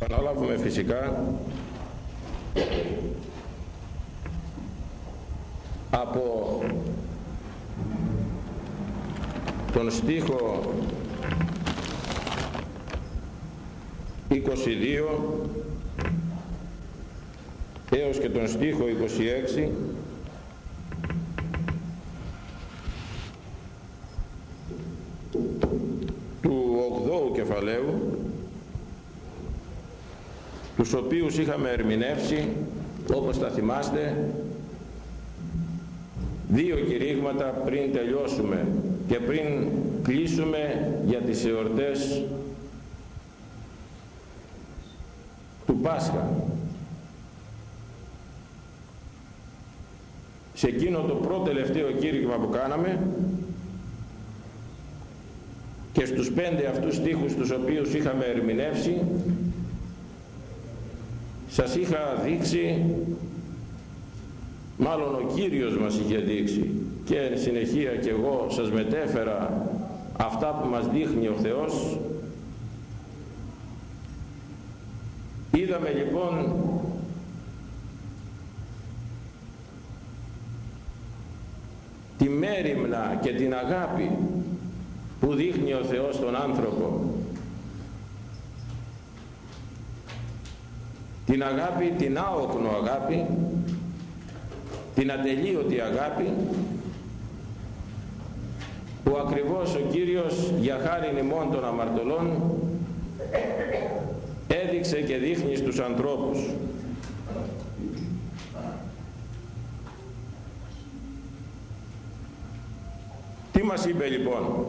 Αναλάβουμε φυσικά. Από τον στίχο 22 έως και τον στίχο 26 του 8ου κεφαλαίου τους οποίους είχαμε ερμηνεύσει όπως θα θυμάστε δύο κηρύγματα πριν τελειώσουμε και πριν κλείσουμε για τις εορτές του Πάσχα. Σε εκείνο το πρώτο τελευταίο κήρυγμα που κάναμε και στους πέντε αυτούς στίχους τους οποίους είχαμε ερμηνεύσει σας είχα δείξει μάλλον ο Κύριος μας είχε δείξει. Και συνεχεία και εγώ σας μετέφερα αυτά που μας δείχνει ο Θεός. Είδαμε λοιπόν τη μέρημνα και την αγάπη που δείχνει ο Θεός στον άνθρωπο την αγάπη, την άοκνο αγάπη την ατελείωτη αγάπη που ακριβώς ο Κύριος για χάρη ημών των αμαρτωλών έδειξε και δείχνει στους ανθρώπους. Τι μας είπε λοιπόν;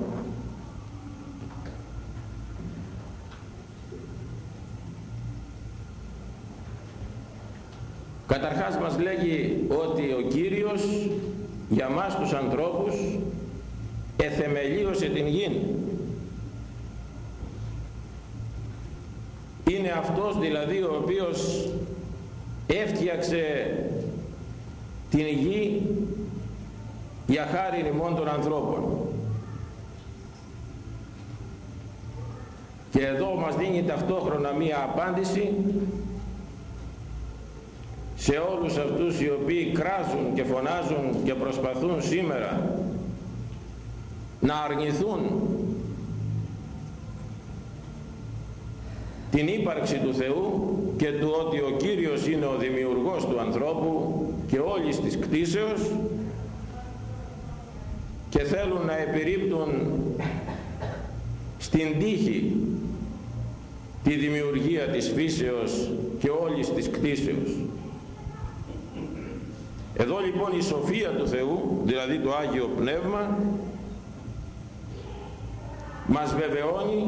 Καταρχάς μας λέγει ότι ο Κύριος για μας τους ανθρώπους εθεμελίωσε την γη. Είναι αυτός δηλαδή ο οποίος έφτιαξε την γη για χάρη ημών των ανθρώπων. Και εδώ μας δίνει ταυτόχρονα μία απάντηση σε όλους αυτούς οι οποίοι κράζουν και φωνάζουν και προσπαθούν σήμερα να αρνηθούν την ύπαρξη του Θεού και του ότι ο Κύριος είναι ο δημιουργός του ανθρώπου και όλης της κτίσεως και θέλουν να επιρρύπτουν στην τύχη τη δημιουργία της φύσεως και όλης της κτίσεως. Εδώ λοιπόν η σοφία του Θεού, δηλαδή το Άγιο Πνεύμα, μας βεβαιώνει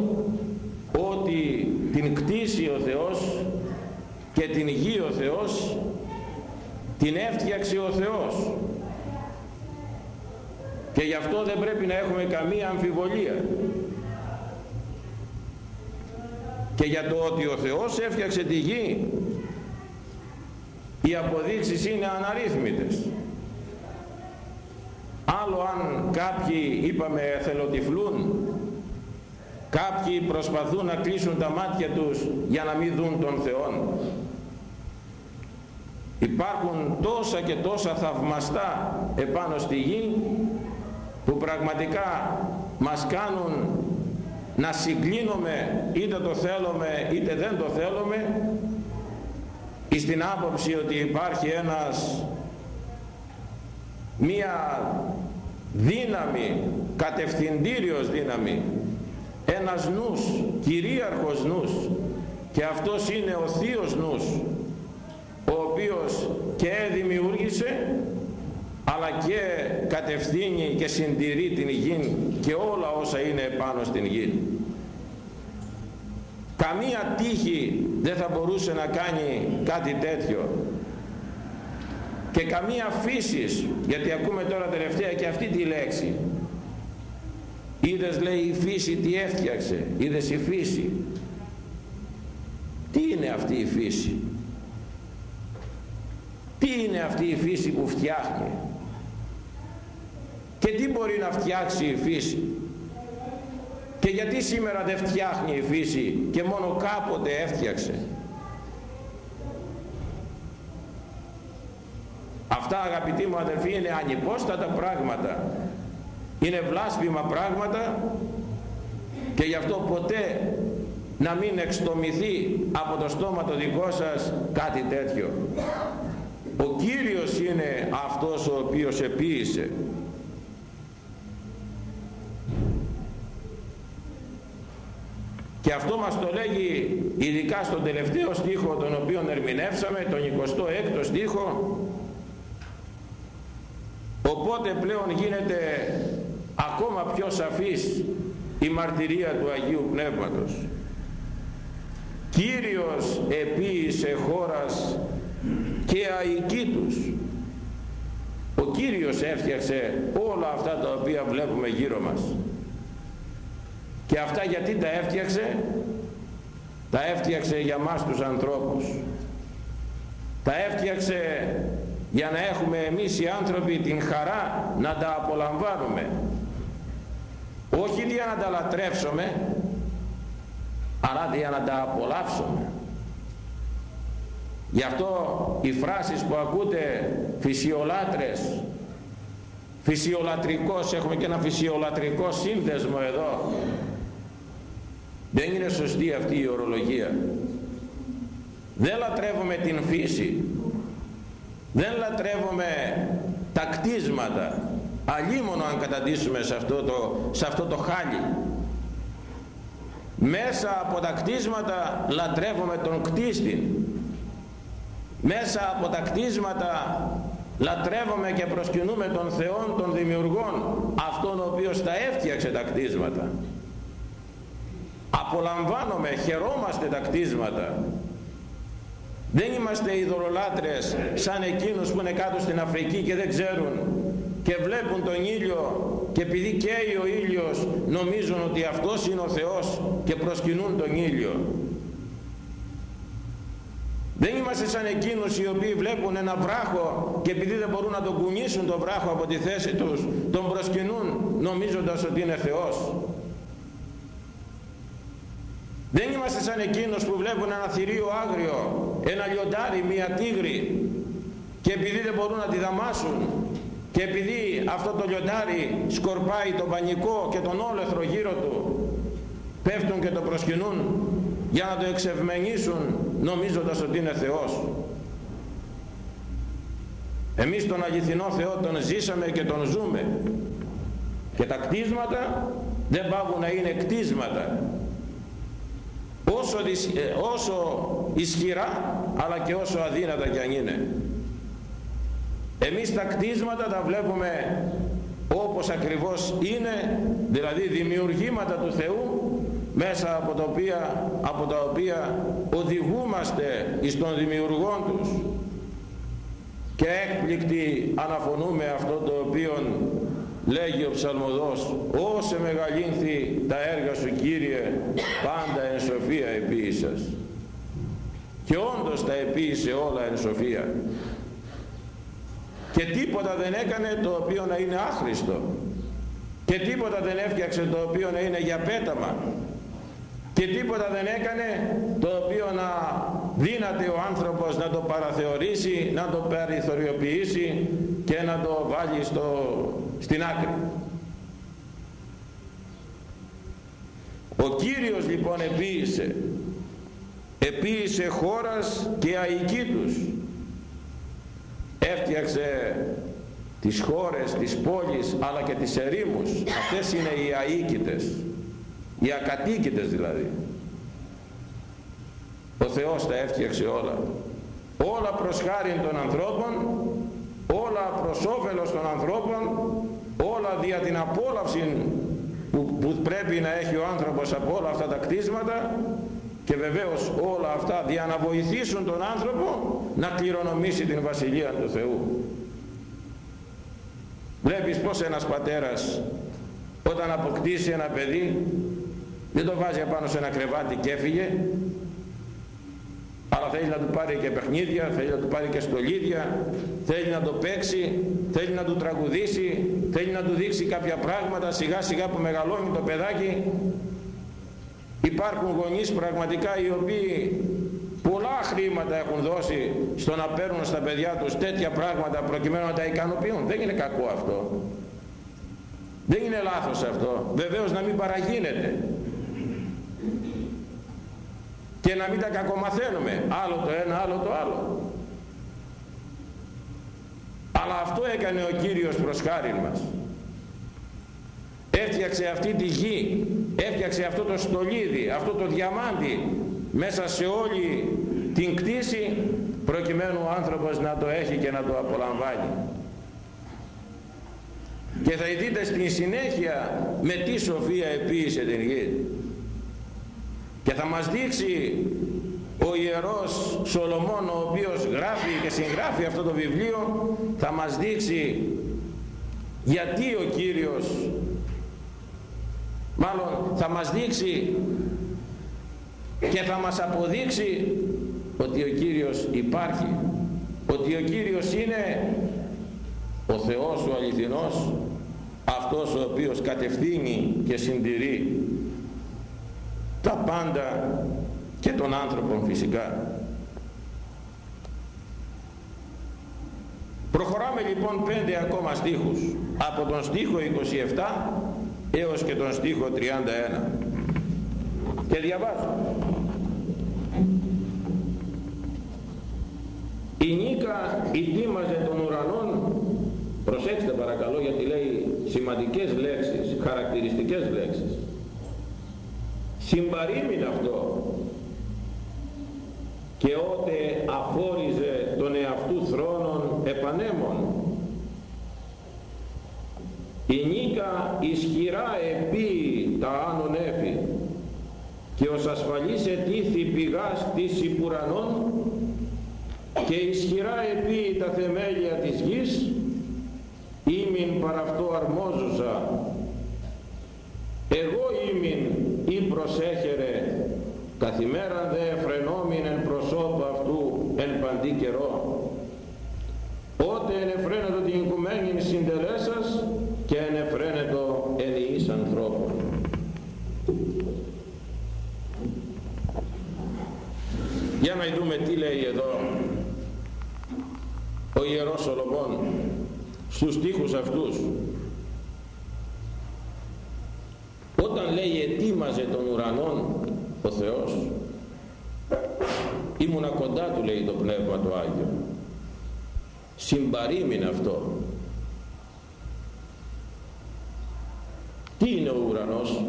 ότι την κτίσει ο Θεός και την γη ο Θεός την έφτιαξε ο Θεός. Και γι' αυτό δεν πρέπει να έχουμε καμία αμφιβολία. Και για το ότι ο Θεός έφτιαξε τη γη οι αποδείξεις είναι αναρρύθμιτες. Άλλο αν κάποιοι είπαμε εθελοτυφλούν κάποιοι προσπαθούν να κλείσουν τα μάτια τους για να μην δουν τον Θεό υπάρχουν τόσα και τόσα θαυμαστά επάνω στη γη που πραγματικά μας κάνουν να συγκλίνουμε είτε το θέλουμε είτε δεν το θέλουμε στην άποψη ότι υπάρχει ένας μία δύναμη, κατευθυντήριος δύναμη, ένας νους, κυρίαρχος νους και αυτός είναι ο θείος νους ο οποίος και δημιούργησε αλλά και κατευθύνει και συντηρεί την γη και όλα όσα είναι πάνω στην γη καμία τύχη δεν θα μπορούσε να κάνει κάτι τέτοιο. Και καμία φύσης γιατί ακούμε τώρα τελευταία και αυτή τη λέξη. Είδες λέει η φύση τι έφτιαξε είδες η φύση. Τι είναι αυτή η φύση; Τι είναι αυτή η φύση που φτιάχνει; Και τι μπορεί να φτιάξει η φύση; Και γιατί σήμερα δεν φτιάχνει η φύση και μόνο κάποτε έφτιαξε; Αυτά αγαπητοί μου αδελφοί είναι ανυπόστατα πράγματα. Είναι βλάσπιμα πράγματα και γι' αυτό ποτέ να μην εξτομηθεί από το στόμα το δικό σας κάτι τέτοιο. Ο Κύριος είναι αυτός ο οποίος επίησε. Και αυτό μας το λέγει ειδικά στον τελευταίο στίχο τον οποίο ερμηνεύσαμε, τον 26ο στίχο. Οπότε πλέον γίνεται ακόμα πιο σαφής η μαρτυρία του Αγίου Πνεύματος. Κύριος επίησε χώρας και αικήτους. Ο Κύριος έφτιαξε όλα αυτά τα οποία βλέπουμε γύρω μας. Και αυτά γιατί τα έφτιαξε; Τα έφτιαξε για μας τους ανθρώπους. Τα έφτιαξε για να έχουμε εμείς οι άνθρωποι την χαρά να τα απολαμβάνουμε. Όχι για να τα λατρεύσουμε, αλλά για να τα απολαύσουμε. Γι' αυτό οι φράσεις που ακούτε φυσιολάτρες, φυσιολατρικός, έχουμε και ένα φυσιολατρικό σύνδεσμο εδώ, δεν είναι σωστή αυτή η ορολογία. Δεν λατρεύουμε την φύση. Δεν λατρεύουμε τα κτίσματα. Αλλήμωνο αν καταντήσουμε σε αυτό το, σε αυτό το χάλι. Μέσα από τα κτίσματα λατρεύουμε τον κτίστη. Μέσα από τα κτίσματα λατρεύουμε και προσκυνούμε τον Θεό των δημιουργών, αυτόν ο οποίος τα έφτιαξε τα κτίσματα απολαμβάνουμε, χαιρόμαστε τα κτίσματα. Δεν είμαστε ειδωλολάτρες σαν εκείνους που είναι κάτω στην Αφρική και δεν ξέρουν και βλέπουν τον ήλιο και επειδή καίει ο ήλιος νομίζουν ότι αυτός είναι ο Θεός και προσκυνούν τον ήλιο. Δεν είμαστε σαν εκείνους οι οποίοι βλέπουν ένα βράχο και επειδή δεν μπορούν να τον κουνήσουν τον βράχο από τη θέση τους τον προσκυνούν νομίζοντας ότι είναι Θεός δεν είμαστε σαν εκείνους που βλέπουν ένα θηρίο άγριο, ένα λιοντάρι, μία τίγρη. Και επειδή δεν μπορούν να τη δαμάσουν και επειδή αυτό το λιοντάρι σκορπάει τον πανικό και τον όλεθρο γύρω του πέφτουν και το προσκυνούν για να το εξευμενήσουν νομίζοντας ότι είναι Θεός. Εμείς τον αληθινό Θεό τον ζήσαμε και τον ζούμε. Και τα κτίσματα δεν πάβουν να είναι κτίσματα όσο, ε, όσο ισχυρά αλλά και όσο αδύνατα κι αν είναι. Εμείς τα κτίσματα τα βλέπουμε όπως ακριβώς είναι δηλαδή δημιουργήματα του Θεού μέσα από τα οποία, από τα οποία οδηγούμαστε εις των δημιουργών τους. Και έκπληκτοι αναφωνούμε αυτό το οποίο λέγει ο ψαλμοδός όσε μεγαλύνθη τα έργα σου Κύριε πάντα εν σοφία επίησας και όντως τα επίησε όλα εν σοφία. Και τίποτα δεν έκανε το οποίο να είναι άχρηστο. Και τίποτα δεν έφτιαξε το οποίο να είναι για πέταμα. Και τίποτα δεν έκανε το οποίο να δύναται ο άνθρωπος να το παραθεωρήσει, να το περιθωριοποιήσει και να το βάλει στο, στην άκρη. Ο Κύριος λοιπόν επίησε, επίησε χώρας και αικήτους. Έφτιαξε τις χώρες, τις πόλεις αλλά και τις ερήμους. Αυτές είναι οι αίκητες, οι ακατοίκητες δηλαδή. Ο Θεός τα έφτιαξε όλα. Όλα προς χάριν των ανθρώπων, όλα προς όφελος των ανθρώπων, όλα δια την απόλαυση που, που πρέπει να έχει ο άνθρωπος από όλα αυτά τα κτίσματα και βεβαίως όλα αυτά για να βοηθήσουν τον άνθρωπο να κληρονομήσει την Βασιλεία του Θεού. Βλέπεις πως ένας πατέρας όταν αποκτήσει ένα παιδί δεν το βάζει απάνω σε ένα κρεβάτι και έφυγε αλλά θέλει να του πάρει και παιχνίδια, θέλει να του πάρει και στολίδια, θέλει να το παίξει, θέλει να του τραγουδήσει, θέλει να του δείξει κάποια πράγματα, σιγά σιγά που μεγαλώνει το παιδάκι, υπάρχουν γονείς πραγματικά οι οποίοι πολλά χρήματα έχουν δώσει στο να παίρνουν στα παιδιά τους τέτοια πράγματα προκειμένου να τα ικανοποιούν. Δεν είναι κακό αυτό. Δεν είναι λάθος αυτό. Βεβαίως να μην παραγίνεται και να μην τα κακομαθαίνουμε. Άλλο το ένα άλλο το άλλο. Αλλά αυτό έκανε ο Κύριος προς χάριν μας. Έφτιαξε αυτή τη γη έφτιαξε αυτό το στολίδι αυτό το διαμάντι μέσα σε όλη την κτήση προκειμένου ο άνθρωπος να το έχει και να το απολαμβάνει. Και θα δείτε στην συνέχεια με τι σοφία επίησε την γη και θα μας δείξει ο Ιερός Σολομών ο οποίος γράφει και συγγράφει αυτό το βιβλίο θα μας δείξει γιατί ο Κύριος μάλλον θα μας δείξει και θα μας αποδείξει ότι ο Κύριος υπάρχει ότι ο Κύριος είναι ο Θεός ο αληθινός αυτός ο οποίος κατευθύνει και συντηρεί τα πάντα και των άνθρωπων φυσικά. Προχωράμε λοιπόν πέντε ακόμα στίχους. Από τον στίχο 27 έως και τον στίχο 31 και διαβάζω. Η νίκα ητήμαζε των ουρανών προσέξτε παρακαλώ γιατί λέει σημαντικές λέξεις χαρακτηριστικές λέξεις συμπαρήμην αυτό. Και ότε αφόριζε τον εαυτού θρόνων επανέμων. Η νίκα ισχυρά επί τα άνων έφη και ως ασφαλής ετήθη πηγάς της υπουρανών και ισχυρά επί τα θεμέλια της γης ήμην παραυτό αρμόζουσα. Εγώ ήμην ή προσέχερε. Καθημέραν δε φρενόμην εν προσώπου αυτού εν παντή καιρό. Ότε ενεφραίνετο την οικουμένην συντελέσας και ενεφραίνετο εν εις ανθρώπων. Για να δούμε τι λέει εδώ ο Ιερός Σολομών στους στίχους αυτούς. Όταν λέει ετοίμαζε τον ουρανόν ο Θεός ήμουνα κοντά του λέει το Πνεύμα του Άγιο συμπαρήμεινε αυτό. Τι είναι ο ουρανός;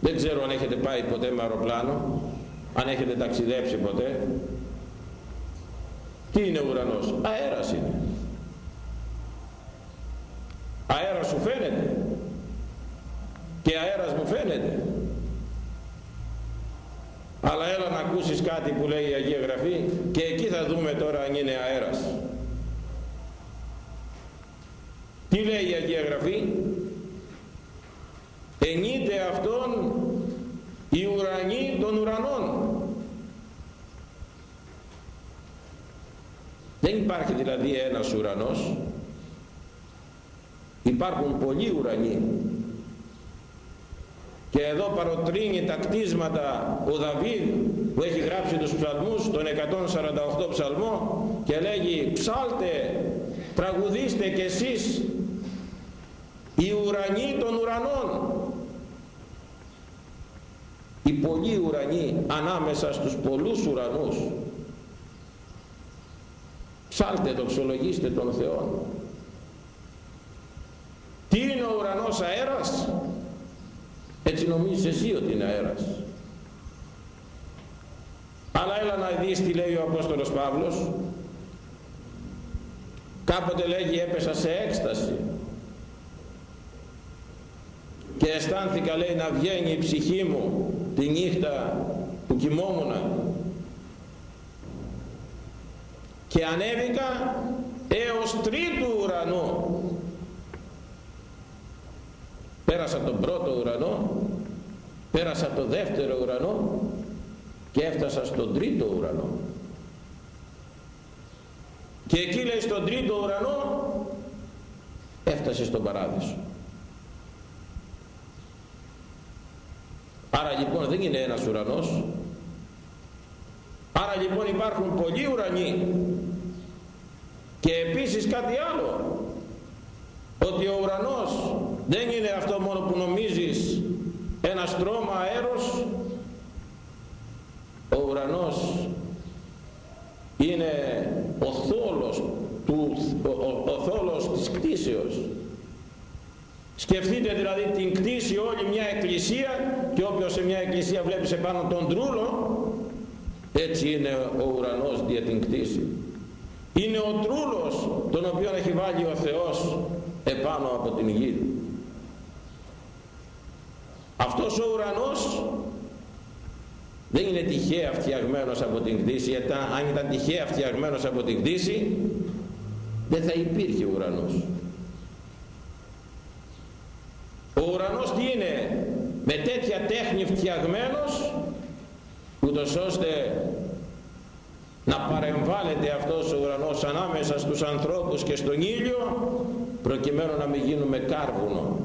Δεν ξέρω αν έχετε πάει ποτέ με αεροπλάνο αν έχετε ταξιδέψει ποτέ. Τι είναι ο ουρανός; Αέρας είναι. Αέρας σου φαίνεται και αέρας μου φαίνεται. Αλλά έλα να ακούσεις κάτι που λέει η Αγία Γραφή και εκεί θα δούμε τώρα αν είναι αέρας. Τι λέει η Αγία Γραφή; Ενείται αυτόν η ουρανή των ουρανών. Δεν υπάρχει δηλαδή ένας ουρανός. Υπάρχουν πολλοί ουρανοί και εδώ παροτρύνει τα κτίσματα ο Δαβίδ που έχει γράψει τους ψαλμούς τον 148 ψαλμό και λέγει ψάλτε τραγουδήστε κι εσείς οι ουρανοί των ουρανών οι πολλοί ουρανοί ανάμεσα στους πολλούς ουρανούς. Ψάλτε δοξολογήστε τον Θεό τι είναι ο ουρανός αέρας; Έτσι νομίζεις εσύ ότι είναι αέρας. Αλλά έλα να δεις τι λέει ο Απόστολος Παύλος. Κάποτε λέγει έπεσα σε έκσταση. Και αισθάνθηκα λέει να βγαίνει η ψυχή μου τη νύχτα που κοιμόμουν και ανέβηκα έως τρίτου ουρανού πέρασα τον πρώτο ουρανό πέρασα το δεύτερο ουρανό και έφτασα στον τρίτο ουρανό. Και εκεί λέει στον τρίτο ουρανό έφτασε στον παράδεισο. Άρα λοιπόν δεν είναι ένας ουρανός. Άρα λοιπόν υπάρχουν πολλοί ουρανοί. Και επίσης κάτι άλλο ότι ο ουρανός δεν είναι αυτό μόνο που νομίζεις ένας στρώμα αέρος ο ουρανός είναι ο θόλος, του, ο, ο θόλος της κτήσεως. Σκεφτείτε δηλαδή την κτήση όλη μια εκκλησία και όποιος σε μια εκκλησία βλέπει επάνω τον τρούλο έτσι είναι ο ουρανός δια την κτήση. Είναι ο τρούλος τον οποίο έχει βάλει ο Θεός επάνω από την γη αυτός ο ουρανός δεν είναι τυχαία φτιαγμένος από την κτήση γιατί αν ήταν τυχαία φτιαγμένος από την κτήση δεν θα υπήρχε ουρανός. Ο ουρανός τι είναι; Με τέτοια τέχνη φτιαγμένος ούτως ώστε να παρεμβάλλεται αυτός ο ουρανός ανάμεσα στους ανθρώπους και στον ήλιο προκειμένου να μην γίνουμε κάρβουνο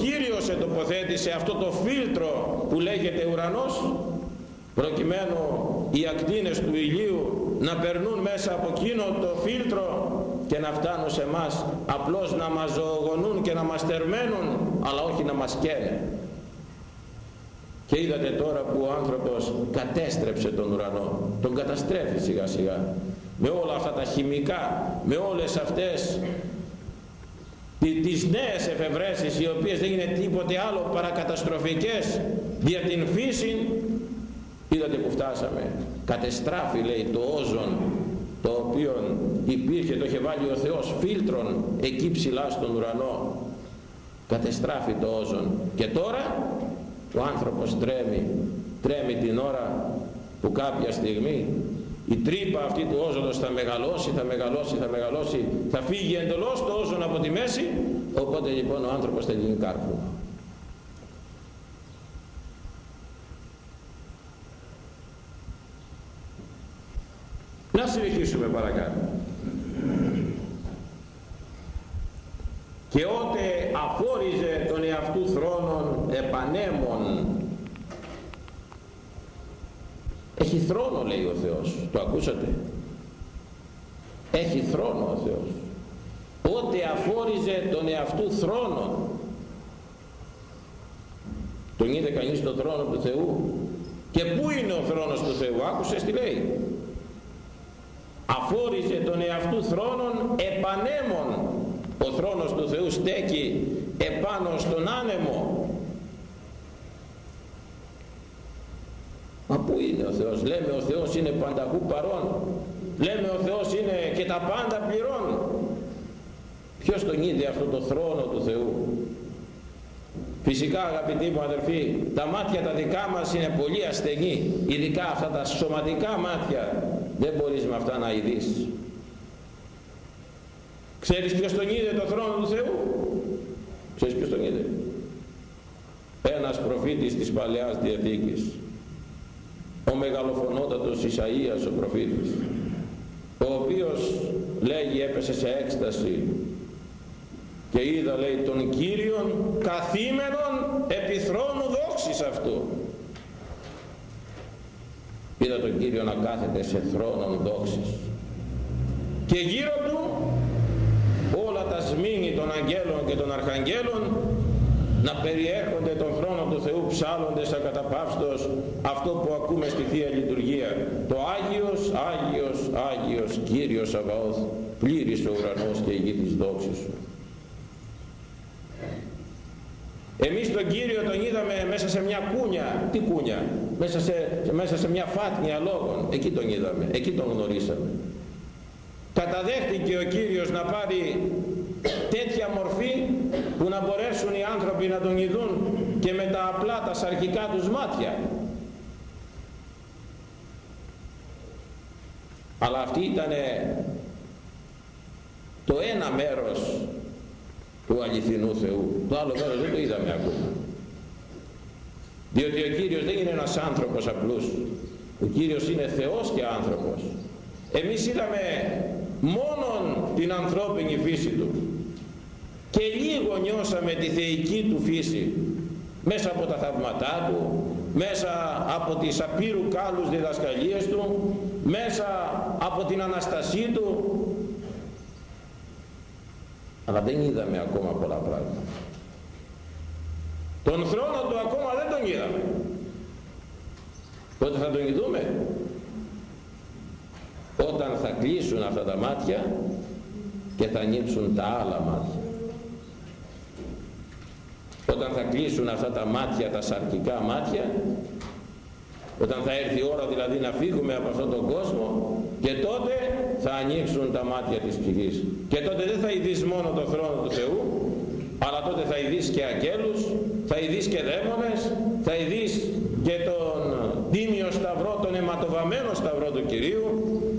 Κύριος ετοποθέτησε αυτό το φίλτρο που λέγεται ουρανός προκειμένου οι ακτίνες του ηλίου να περνούν μέσα από εκείνο το φίλτρο και να φτάνουν σε μας απλώς να μας ζωογονούν και να μας τερμαίνουν αλλά όχι να μας καίνε. Και είδατε τώρα που ο άνθρωπος κατέστρεψε τον ουρανό τον καταστρέφει σιγά σιγά με όλα αυτά τα χημικά με όλες αυτές τις νέες εφευρέσεις οι οποίες δεν είναι τίποτε άλλο παρά καταστροφικές για την φύση. Είδατε που φτάσαμε. Κατεστράφει λέει το όζον το οποίο υπήρχε το είχε βάλει ο Θεός φίλτρον εκεί ψηλά στον ουρανό. Κατεστράφει το όζον. Και τώρα ο άνθρωπος τρέμει. Τρέμει την ώρα που κάποια στιγμή η τρύπα αυτή του όζοντος θα μεγαλώσει, θα μεγαλώσει, θα μεγαλώσει, θα φύγει εντελώς το όζον από τη μέση, οπότε λοιπόν ο άνθρωπος θα γίνει κάρπου. Να συνεχίσουμε παρακάτω. Και ότε αφόριζε τον εαυτού θρόνων επανέμων έχει θρόνο λέει ο Θεός. Το ακούσατε; Έχει θρόνο ο Θεός. Ότε αφόριζε τον εαυτού θρόνο τον είδε κανείς τον θρόνο του Θεού. Και πού είναι ο θρόνος του Θεού; Άκουσες τι λέει; Αφόριζε τον εαυτού θρόνων επανέμων. Ο θρόνος του Θεού στέκει επάνω στον άνεμο Μα πού είναι ο Θεός, λέμε ο Θεός είναι πανταχού παρόν, λέμε ο Θεός είναι και τα πάντα πληρών. Ποιος τον είδε αυτό το θρόνο του Θεού; Φυσικά αγαπητοί μου αδερφοί, τα μάτια τα δικά μας είναι πολύ ασθενή, ειδικά αυτά τα σωματικά μάτια, δεν μπορείς με αυτά να ειδείς. Ξέρεις ποιος τον είδε το θρόνο του Θεού; Ξέρεις ποιος τον είδε; Ένας προφήτης της Παλαιάς Διαθήκης ο μεγαλοφωνότατος Ισαΐας ο προφήτης ο οποίος λέγει έπεσε σε έκσταση και είδα λέει τον Κύριον καθήμενον επί θρόνου δόξης αυτού είδα τον Κύριο να κάθεται σε θρόνον δόξης. Και γύρω του όλα τα σμήνη των αγγέλων και των αρχαγγέλων να περιέχονται τον χρόνο του Θεού ψάλλοντες ακαταπαύστος αυτό που ακούμε στη Θεία Λειτουργία. Το Άγιος, Άγιος, Άγιος Κύριος Σαβαώθ πλήρης ο ουρανός και η γη της δόξης σου. Εμείς τον Κύριο τον είδαμε μέσα σε μια κούνια. Τι κούνια; Μέσα σε, μέσα σε μια φάτνια λόγων. Εκεί τον είδαμε, εκεί τον γνωρίσαμε. Καταδέχτηκε ο Κύριος να πάρει τέτοια μορφή που να μπορέσουν οι άνθρωποι να τον ειδούν και με τα απλά τα σαρκικά τους μάτια. Αλλά αυτή ήταν το ένα μέρος του αληθινού Θεού. Το άλλο μέρος δεν το είδαμε ακόμα. Διότι ο Κύριος δεν είναι ένας άνθρωπος απλούς. Ο Κύριος είναι Θεός και άνθρωπος. Εμείς είδαμε μόνον την ανθρώπινη φύση του και λίγο νιώσαμε τη θεϊκή του φύση μέσα από τα θαυματά του μέσα από τις απείρου κάλους διδασκαλίες του μέσα από την Αναστασή του. Αλλά δεν είδαμε ακόμα πολλά πράγματα. Τον θρόνο του ακόμα δεν τον είδαμε. Πότε θα τον είδουμε όταν θα κλείσουν αυτά τα μάτια και θα ανοίξουν τα άλλα μάτια όταν θα κλείσουν αυτά τα μάτια τα σαρκικά μάτια όταν θα έρθει η ώρα δηλαδή να φύγουμε από αυτόν τον κόσμο και τότε θα ανοίξουν τα μάτια της ψυχής. Και τότε δεν θα ειδείς μόνο το θρόνο του Θεού αλλά τότε θα ειδείς και αγγέλους θα ειδείς και δαίμονες θα ειδείς και τον τίμιο σταυρό τον αιματοβαμένο σταυρό του Κυρίου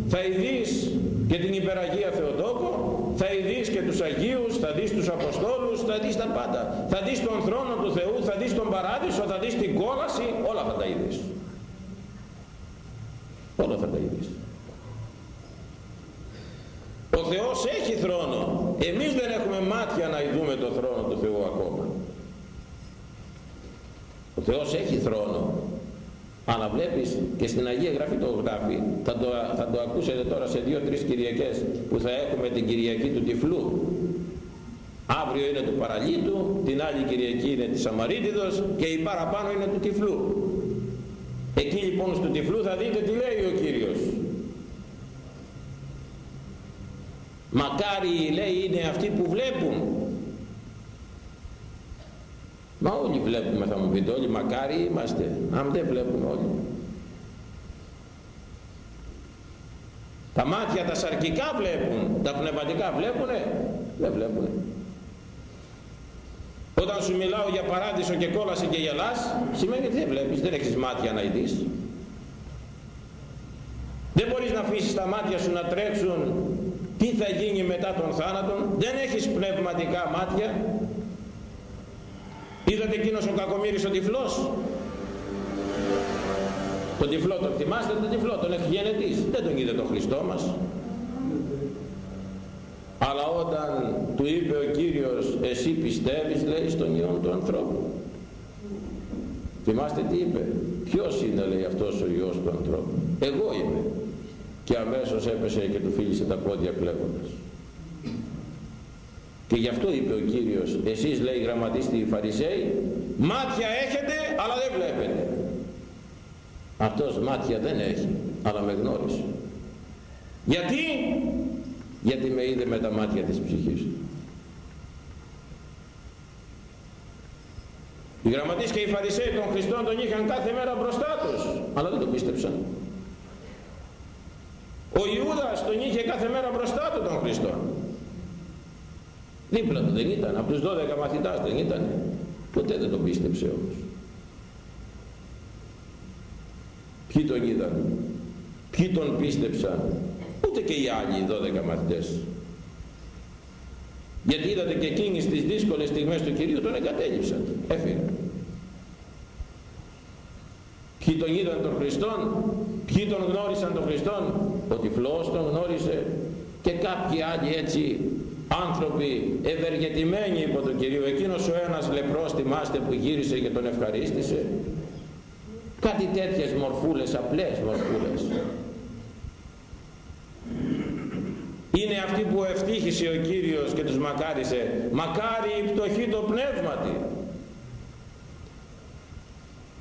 θα ειδείς και την υπεραγία Θεοτόκο θα ειδείς και τους Αγίους θα δεις τους Αποστόλους θα δεις τα πάντα. Θα δεις τον θρόνο του Θεού θα δεις τον παράδεισο θα δεις την κόλαση όλα θα τα είδεις όλα θα τα είδεις ο Θεός έχει θρόνο. Εμείς δεν έχουμε μάτια να ειδούμε το θρόνο του Θεού ακόμα. Ο Θεός έχει θρόνο αλλά βλέπεις και στην Αγία Γραφή το γράφει. Θα το, θα το ακούσετε τώρα σε δύο-τρεις Κυριακές που θα έχουμε την Κυριακή του Τυφλού. Αύριο είναι του Παραλίτου την άλλη Κυριακή είναι της Αμαρίτιδος και η παραπάνω είναι του Τυφλού. Εκεί λοιπόν στο Τυφλού θα δείτε τι λέει ο Κύριος. Μακάρι λέει είναι αυτοί που βλέπουν Μα όλοι βλέπουμε θα μου πείτε όλοι μακάρι είμαστε αν δεν βλέπουμε όλοι. Τα μάτια τα σαρκικά βλέπουν, τα πνευματικά βλέπουνε, δεν βλέπουνε. Όταν σου μιλάω για παράδεισο και κόλαση και γελάς, σημαίνει ότι δεν βλέπεις, δεν έχεις μάτια να ειδείς. Δεν μπορείς να αφήσεις τα μάτια σου να τρέξουν τι θα γίνει μετά τον θάνατο, δεν έχεις πνευματικά μάτια, Είδατε εκείνος ο κακομύρης ο τυφλός; Τον τυφλό τον θυμάστε τον τυφλό, τον έχει γενετής. Δεν τον είδε τον Χριστό μας. Αλλά όταν του είπε ο Κύριος εσύ πιστεύεις λέει στον Υιόν του ανθρώπου. Θυμάστε τι είπε; Ποιος είναι λέει αυτός ο Υιός του ανθρώπου. Εγώ είμαι. Και αμέσως έπεσε και του φίλησε τα πόδια κλαίγοντας. Και γι' αυτό είπε ο Κύριος, εσείς λέει γραμματίστοι Φαρισαίοι, μάτια έχετε αλλά δεν βλέπετε. Αυτός μάτια δεν έχει, αλλά με γνώρισε. Γιατί; Γιατί με είδε με τα μάτια της ψυχής του. Οι γραμματείς και οι Φαρισαίοι των Χριστών τον είχαν κάθε μέρα μπροστά τους, αλλά δεν τον πίστεψαν. Ο Ιούδας τον είχε κάθε μέρα μπροστά του τον Χριστό Δίπλα του δεν ήταν, από τους 12 μαθητάς δεν ήταν. Ποτέ δεν τον πίστεψε όμως. Ποιοι τον είδαν, ποιοι τον πίστεψαν, ούτε και οι άλλοι οι 12 μαθητές. Γιατί είδατε και εκείνοι στις δύσκολες στιγμές του Κυρίου τον εγκατέλειψαν, έφυγαν. Ποιοι τον είδαν τον Χριστόν, ποιοι τον γνώρισαν τον Χριστόν, ο τυφλός τον γνώρισε και κάποιοι άλλοι έτσι άνθρωποι ευεργετημένοι υπό τον Κύριο εκείνος ο ένας λεπρός θυμάστε που γύρισε και τον ευχαρίστησε. Κάτι τέτοιες μορφούλες απλές μορφούλες. Είναι αυτοί που ευτύχησε ο Κύριος και τους μακάρισε. Μακάρι η πτωχή το πνεύματι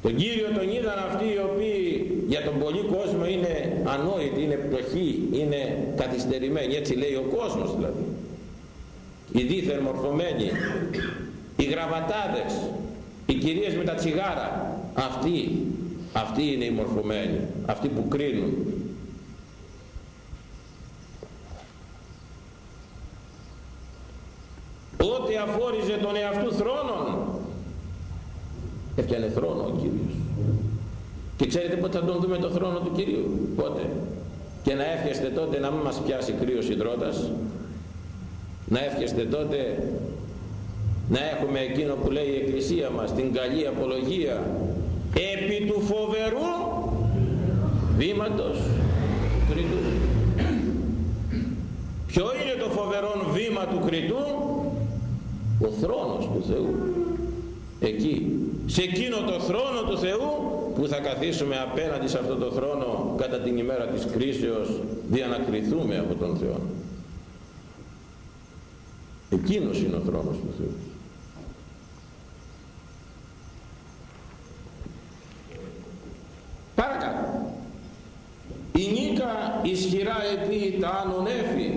τον Κύριο τον είδαν αυτοί οι οποίοι για τον πολύ κόσμο είναι ανόητοι, είναι πτωχοί, είναι καθυστερημένοι, έτσι λέει ο κόσμος δηλαδή οι δίθεν μορφωμένοι, οι γραβατάδες, οι κυρίες με τα τσιγάρα, αυτοί, αυτοί είναι οι μορφωμένοι, αυτοί που κρίνουν. Ό,τι αφόριζε τον εαυτού θρόνων, έφτιανε θρόνο ο Κύριος. Και ξέρετε πότε θα τον δούμε το θρόνο του Κυρίου, πότε. Και να εύχεστε τότε να μην μας πιάσει κρύος υδρότας, να εύχεστε τότε να έχουμε εκείνο που λέει η Εκκλησία μας την καλή απολογία. Επί του φοβερού βήματος. Κριτού ποιο είναι το φοβερό βήμα του Κριτού ο θρόνος του Θεού. Εκεί. Σε εκείνο το θρόνο του Θεού που θα καθίσουμε απέναντι σε αυτό το θρόνο κατά την ημέρα της κρίσεως δια να κριθούμε από τον Θεό εκείνος είναι ο θρόνος του Θεού. Παρακάτω η νίκα ισχυρά επί τα ανωνέφη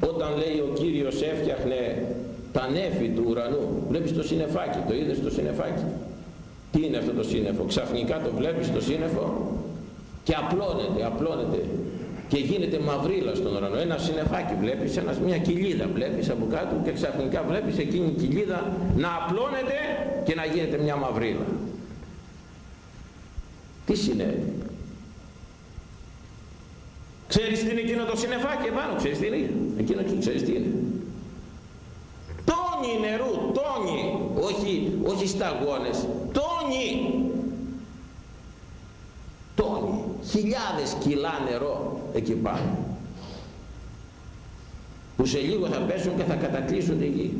όταν λέει ο Κύριος έφτιαχνε τα νέφη του ουρανού βλέπεις το σύννεφάκι, το είδες το σύννεφάκι τι είναι αυτό το σύννεφο; Ξαφνικά το βλέπεις το σύννεφο και απλώνεται, απλώνεται και γίνεται μαυρίλα στον ουρανό ένα σύννεφάκι βλέπεις, ένας, μια κοιλίδα βλέπεις από κάτω και ξαφνικά βλέπεις εκείνη η κοιλίδα να απλώνεται και να γίνεται μια μαυρίλα τι συνέβη; Ξέρεις τι είναι εκείνο το συννεφάκι επάνω, ξέρεις τι είναι; Εκείνο ξέρεις τι είναι. Τόνι νερού, τόνι, όχι, όχι σταγόνες, τόνι. Τόνι, χιλιάδες κιλά νερό εκεί πάνω. Που σε λίγο θα πέσουν και θα κατακλείσουν τη γη.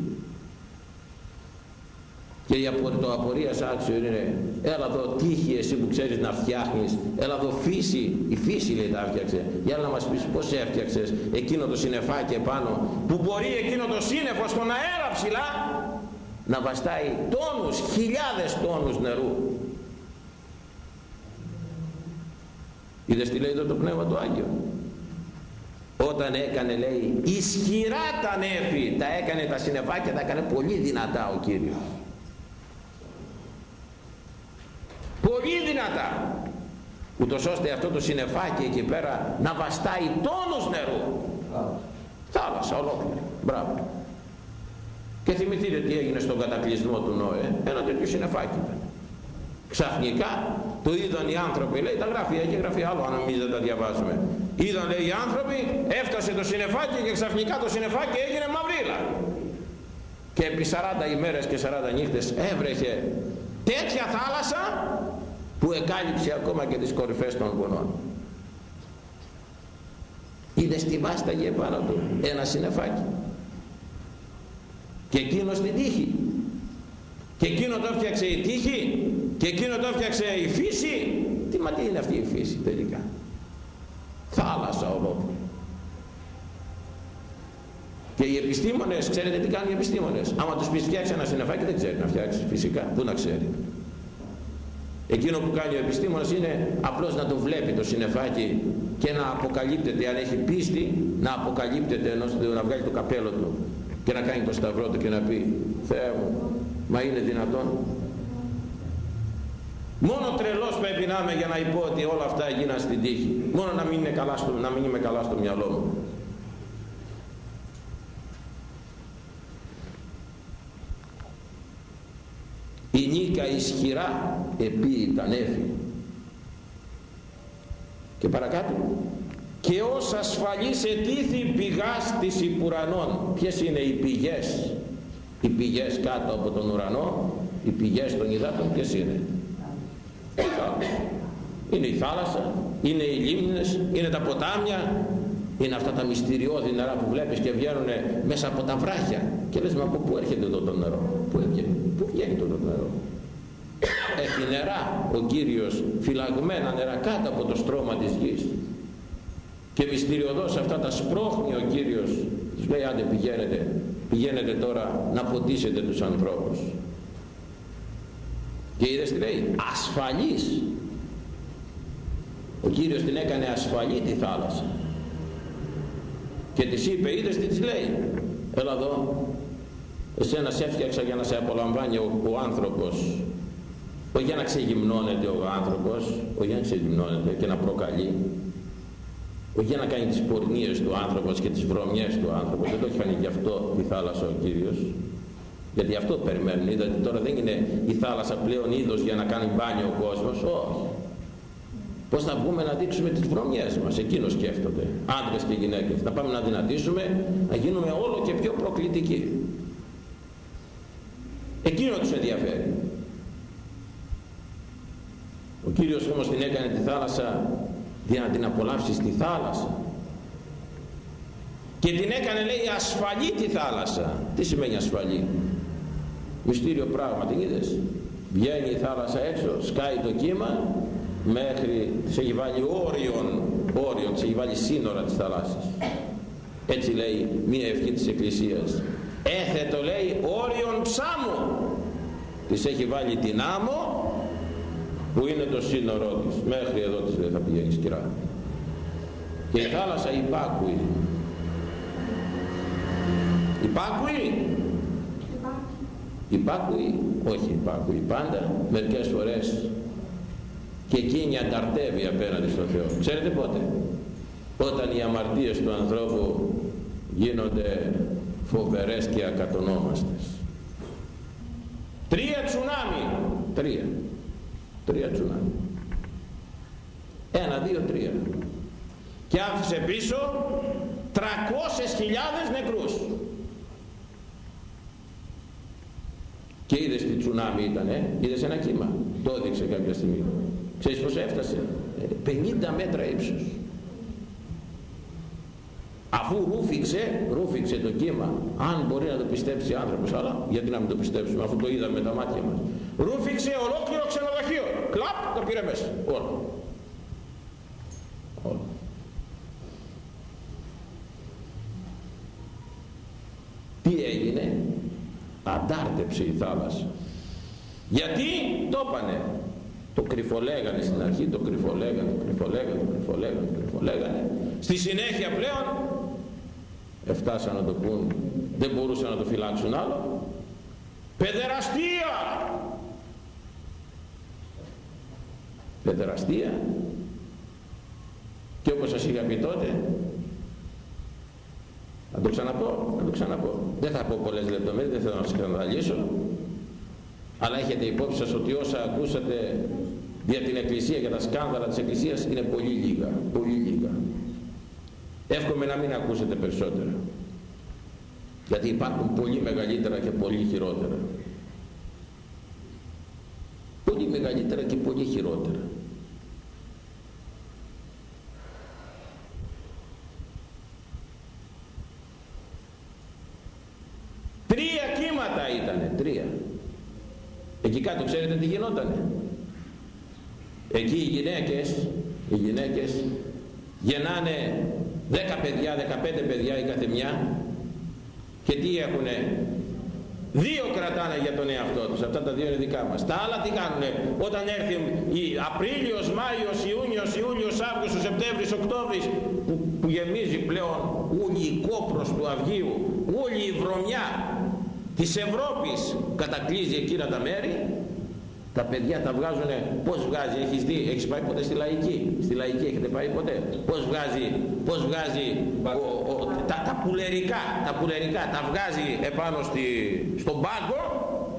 Και το απορία άξιο είναι έλα εδώ τύχη εσύ που ξέρεις να φτιάχνεις έλα εδώ φύση, η φύση λέει τα έφτιαξε για να μας πεις πως έφτιαξες εκείνο το συννεφάκι επάνω που μπορεί εκείνο το σύννεφο στον αέρα ψηλά να βαστάει τόνους, χιλιάδες τόνους νερού είδες τι λέει εδώ το Πνεύμα του Άγιο όταν έκανε λέει ισχυρά τα νέφη τα έκανε τα συννεφάκια τα έκανε πολύ δυνατά ο Κύριος. Πολύ δυνατά. Ούτως ώστε αυτό το συνεφάκι εκεί πέρα να βαστάει τόνους νερού. Θάλασσα ολόκληρη. Μπράβο. Και θυμηθείτε τι έγινε στον κατακλυσμό του Νόε. Ένα τέτοιο συνεφάκι ήταν ξαφνικά το είδαν οι άνθρωποι λέει τα γράφει έχει γραφεί άλλο αν εμείς δεν τα διαβάζουμε. Είδαν λέει οι άνθρωποι έφτασε το συνεφάκι και ξαφνικά το συνεφάκι έγινε μαυρίλα. Και επί 40 ημέρες και 40 νύχτες έβρεχε τέτοια θάλασσα που εκάλυψε ακόμα και τις κορυφές των βουνών είδες στη βάσταγε επάνω του ένα συννεφάκι και εκείνος στην τύχη και εκείνο το έφτιαξε η τύχη και εκείνο το έφτιαξε η φύση τι μα τι είναι αυτή η φύση τελικά; Θάλασσα ολόκληρη και οι επιστήμονες, ξέρετε τι κάνουν οι επιστήμονες; Άμα τους πεις φτιάξει ένα συννεφάκι δεν ξέρει να φτιάξει φυσικά. Πού να ξέρει; Εκείνο που κάνει ο επιστήμονας είναι απλώς να το βλέπει το συννεφάκι και να αποκαλύπτεται, αν έχει πίστη, να αποκαλύπτεται ενός να βγάλει το καπέλο του και να κάνει το σταυρό του και να πει Θεέ μου, μα είναι δυνατόν. Μόνο τρελός πρέπει να είμαι για να πω ότι όλα αυτά έγιναν στην τύχη. Μόνο να μην, είναι καλά στο, να μην είμαι καλά στο μυαλό μου. η νίκα ισχυρά επί τα νέφη και παρακάτω και ως ασφαλής ετήθη πηγάς της υπουρανών ποιες είναι οι πηγές; Οι πηγές κάτω από τον ουρανό οι πηγές των υδάτων ποιες είναι. Είναι η θάλασσα είναι οι λίμνες είναι τα ποτάμια είναι αυτά τα μυστηριώδη νερά που βλέπεις και βγαίνουν μέσα από τα βράχια. Και λες μα από πού έρχεται εδώ το νερό; Πού, πού βγαίνει το νερό; Έχει νερά ο Κύριος φυλαγμένα νερά κάτω από το στρώμα της γης. Και μυστηριωδώς αυτά τα σπρώχνει ο Κύριος. Τους λέει άντε πηγαίνετε πηγαίνετε τώρα να ποτίσετε τους ανθρώπους. Και είδες τι λέει; Ασφαλής. Ο Κύριος την έκανε ασφαλή τη θάλασσα. Και της είπε είδες τι της λέει; Έλα εδώ. Εσένα σε έφτιαξα για να σε απολαμβάνει ο, ο άνθρωπος. Όχι για να ξεγυμνώνεται ο άνθρωπος όχι για να ξεγυμνώνεται και να προκαλεί όχι για να κάνει τις πορνίες του άνθρωπος και τις βρωμιές του άνθρωπος. Δεν το έχει κάνει γι' αυτό η θάλασσα ο Κύριος. Γιατί αυτό περιμένουν. Είδατε τώρα δεν είναι η θάλασσα πλέον είδος για να κάνει μπάνιο ο κόσμος. Όχι. Πως θα βγούμε να δείξουμε τις βρωμιές μας. Εκείνος σκέφτονται. Άντρες και γυναίκες. Να πάμε να δυνατήσουμε να γίνουμε όλο και πιο προκλητικοί. Εκείνο τους ενδιαφέρει. Ο Κύριος όμως την έκανε τη θάλασσα για να την απολαύσει στη θάλασσα. Και την έκανε λέει ασφαλή τη θάλασσα. Τι σημαίνει ασφαλή; Μυστήριο πράγμα την είδες; Βγαίνει η θάλασσα έξω σκάει το κύμα μέχρι της έχει βάλει όριον όριον της έχει βάλει σύνορα της θαλάσσης. Έτσι λέει μία ευχή της Εκκλησίας. Έθετο λέει όριον ψάμου της έχει βάλει την άμμο που είναι το σύνορό της μέχρι εδώ της λέει θα πηγαίνει σκυρά. Και η θάλασσα υπάκουει υπάκουει υπάκουει όχι υπάκουει πάντα. Μερικές φορές και εκείνη ανταρτεύει απέναντι στον Θεό. Ξέρετε πότε; Όταν οι αμαρτίες του ανθρώπου γίνονται φοβερές και ακατονόμαστες. Τρία τσουνάμι. Τρία τρία τσουνάμι ένα, δύο, τρία. Και άφησε πίσω τρακόσες χιλιάδες νεκρούς. Και είδες τι τσουνάμι ήταν ε; είδες ένα κύμα. Το έδειξε κάποια στιγμή. Ξέρεις πως έφτασε; 50 μέτρα ύψος. Αφού ρούφηξε, ρούφηξε το κύμα. Αν μπορεί να το πιστέψει άνθρωπος αλλά γιατί να μην το πιστέψουμε αφού το είδαμε με τα μάτια μας ρούφηξε ολόκληρο ξενοδοχείο. Κλαπ το πήρε μέσα. Όλο. Όλο. Τι έγινε; Αντάρτεψε η θάλασσα. Γιατί; Το έπανε. Το κρυφολέγανε στην αρχή το κρυφολέγανε, το κρυφολέγανε, το κρυφολέγανε, το κρυφολέγανε. Στη συνέχεια πλέον εφτάσαν να το πούν δεν μπορούσαν να το φυλάξουν άλλο. Παιδεραστία παιδεραστία και όπως σας είχα πει τότε να το ξαναπώ, να το ξαναπώ. Δεν θα πω πολλές λεπτομέρειες, δεν θέλω να σας σκανδαλίσω. Αλλά έχετε υπόψη σας ότι όσα ακούσατε για την Εκκλησία, για τα σκάνδαλα της Εκκλησίας είναι πολύ λίγα. Πολύ λίγα. Εύχομαι να μην ακούσετε περισσότερα. Γιατί υπάρχουν πολύ μεγαλύτερα και πολύ χειρότερα. Πολύ μεγαλύτερα και πολύ χειρότερα. Τρία κύματα ήτανε, τρία. Εκεί κάτω ξέρετε τι γινότανε. Εκεί οι γυναίκες, οι γυναίκες γεννάνε 10 παιδιά, 15 παιδιά η καθεμιά και τι έχουνε; Δύο κρατάνε για τον εαυτό τους, αυτά τα δύο είναι δικά μας. Τα άλλα τι κάνουνε, όταν έρθει η Απρίλιος, Μάιος, Ιούνιος, Ιούλιος, Αύγουστος, Σεπτέμβρης, Οκτώβρης, που, που γεμίζει πλέον όλη η κόπρος του Αυγίου, όλη η βρωμιά της Ευρώπης κατακλείζει εκείνα τα μέρη, τα παιδιά τα βγάζουν, πώς βγάζει, έχεις δει, έχεις πάει ποτέ στη λαϊκή, στη λαϊκή έχετε πάει ποτέ, πώς βγάζει, πώς βγάζει ο, ο, τα, τα πουλερικά, τα πουλερικά τα βγάζει επάνω στη, στον πάγκο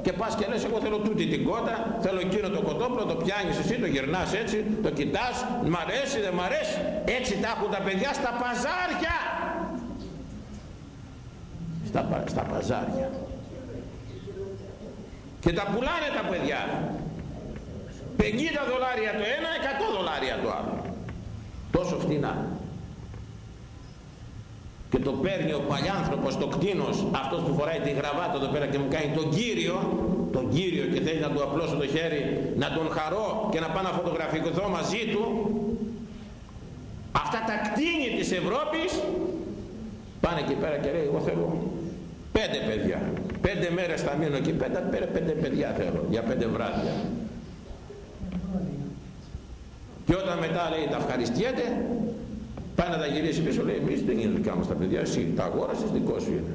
και πας και λες εγώ θέλω τούτη την κότα, θέλω εκείνο το κοτόπουλο, το πιάνεις εσύ, το γυρνάς έτσι, το κοιτάς, μ' αρέσει, δεν μ' αρέσει, έτσι τα έχουν τα παιδιά στα παζάρια. Στα, στα παζάρια. Και τα πουλάνε τα παιδιά. 50 δολάρια το ένα, 100 δολάρια το άλλο. Τόσο φτηνά. Και το παίρνει ο παλιάνθρωπος, το κτίνος, αυτός που φοράει τη γραβάτα εδώ πέρα και μου κάνει τον Κύριο, τον Κύριο και θέλει να του απλώσω το χέρι, να τον χαρώ και να πάω να φωτογραφικοθώ μαζί του. Αυτά τα κτίνη της Ευρώπης πάνε εκεί πέρα και λέει εγώ θέλω πέντε παιδιά. Πέντε μέρες θα μείνω εκεί, πέντε, πέντε παιδιά θέλω για πέντε βράδια. Και όταν μετά λέει τα ευχαριστιέται, πάει να τα γυρίσει πίσω, λέει εμείς δεν είναι δικά μας τα παιδιά, εσύ τα αγόρασες, δικό σου είναι.